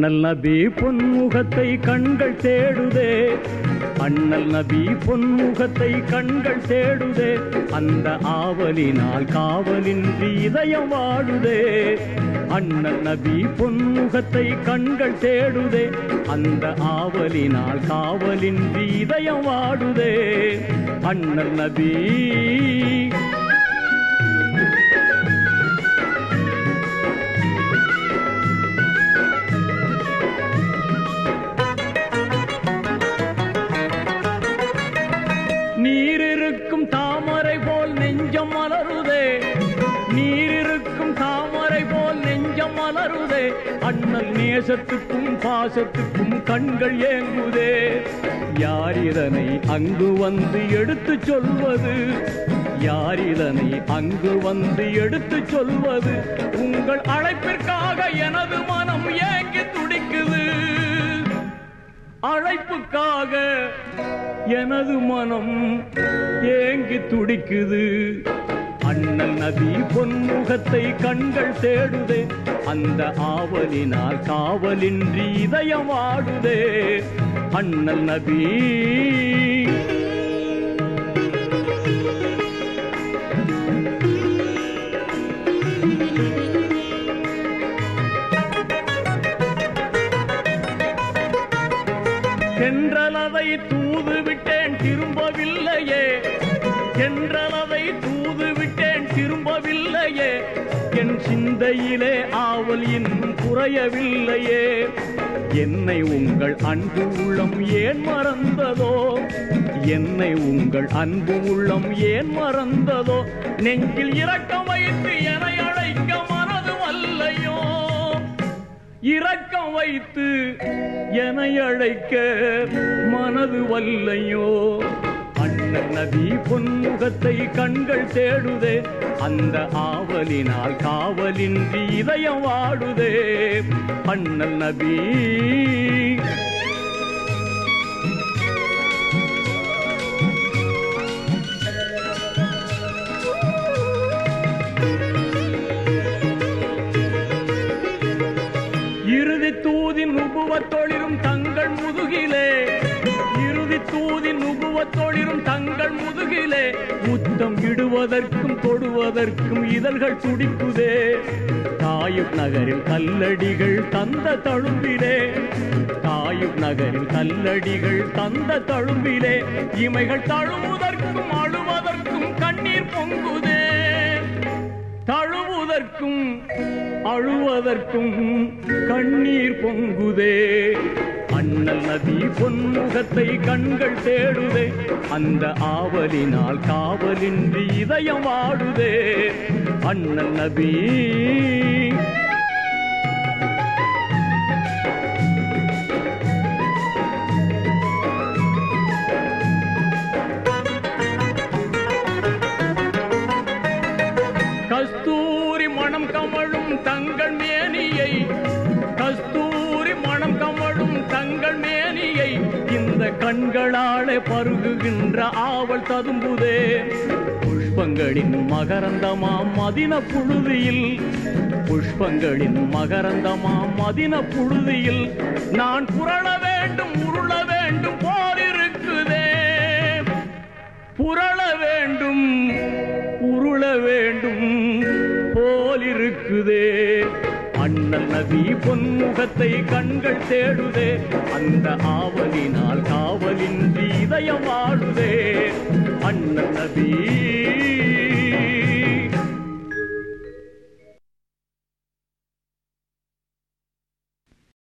அண்ணல் நபி பொன்முகத்தை கண்கள் தேடுதே. அண்ணல் நபி பொன்முகத்தை கண்கள் தேடுதே. அந்த ஆவலினால் காவலின்றி இதயம் வாடுதே அண்ணல் நபி பொன்முகத்தை கண்கள் தேடுதே. அந்த ஆவலினால் காவலின்றி இதயம் வாடுதே அண்ணல் நபி மலருதே. அண்ணல் நேசத்துக்கும் பாசத்துக்கும் கண்கள் ஏங்குதே. யார் இதனை அங்கு வந்து எடுத்து சொல்வது? யார் இதனை அங்கு வந்து எடுத்து சொல்வது? உங்கள் அழைப்பிற்காக எனது மனம் ஏங்கி துடிக்குது. அழைப்புக்காக எனது மனம் ஏங்கி துடிக்குது. அண்ணன் நதி பொன்முகத்தை கண்கள் தேடுதே அந்த ஆவலினால் காவலின்றி இதயம் வாடுதே அண்ணல் நபி சென்றலதை தூது விட்டேன் திரும்பவில்லையே. சென்றலதை தூது விட்டேன் சிந்தையிலே ஆவல் இன்னும் குறையவில்லையே. என்னை உங்கள் அன்பு உள்ளம் ஏன் மறந்ததோ? என்னை உங்கள் அன்பு உள்ளம் ஏன் மறந்ததோ? நெஞ்சில் இரக்கம் வைத்து என அழைக்க மனது வல்லையோ இரக்கம் வைத்து என்னை அழைக்க மனது வல்லையோ நபி பொன்முகத்தை கண்கள் தேடுதே அந்த ஆவலினால் காவலின்றி இதயம் வாடுதே. அண்ணல் நபி முதுகிலே முத்தம் இடுவதற்கும் தொடுவதற்கும் இதழ்கள் துடிக்குதே. தாயுப் நகரில் கல்லடிகள் தந்த தழும்பிலே. தாயுப் நகரில் கல்லடிகள் தந்த தழும்பிலே. இமைகள் தழுவதற்கும் அழுவதற்கும் கண்ணீர் பொங்குதே. தழுவதற்கும் அழுவதற்கும் கண்ணீர் பொங்குதே. நதி பொன்முகத்தை கண்கள் தேடுதே. அந்த ஆவலினால் காவலின்றி இதயம் வாடுதே. அண்ணன் நபி. கஸ்தூரி மணம் கமழும் தங்கள் மேனியை. கஸ்தூரி கமழும் மேனியை இந்த கண்களாலே பருகுகின்ற ஆவல் ததும்புதே. புஷ்பங்களின் மகரந்தமாம் மதின புழுதியில் புஷ்பங்களின் மகரந்தமாம் மதின புழுதியில் நான் புரள வேண்டும் உருள வேண்டும் போலிருக்குதே. புரள வேண்டும் உருள வேண்டும் போலிருக்குதே. அண்ணல் நதி பொன்முகத்தை கண்கள் தேடுதே அந்த ஆவலினால் காவலின் இதயம் வாழுதே அண்ணன் நதி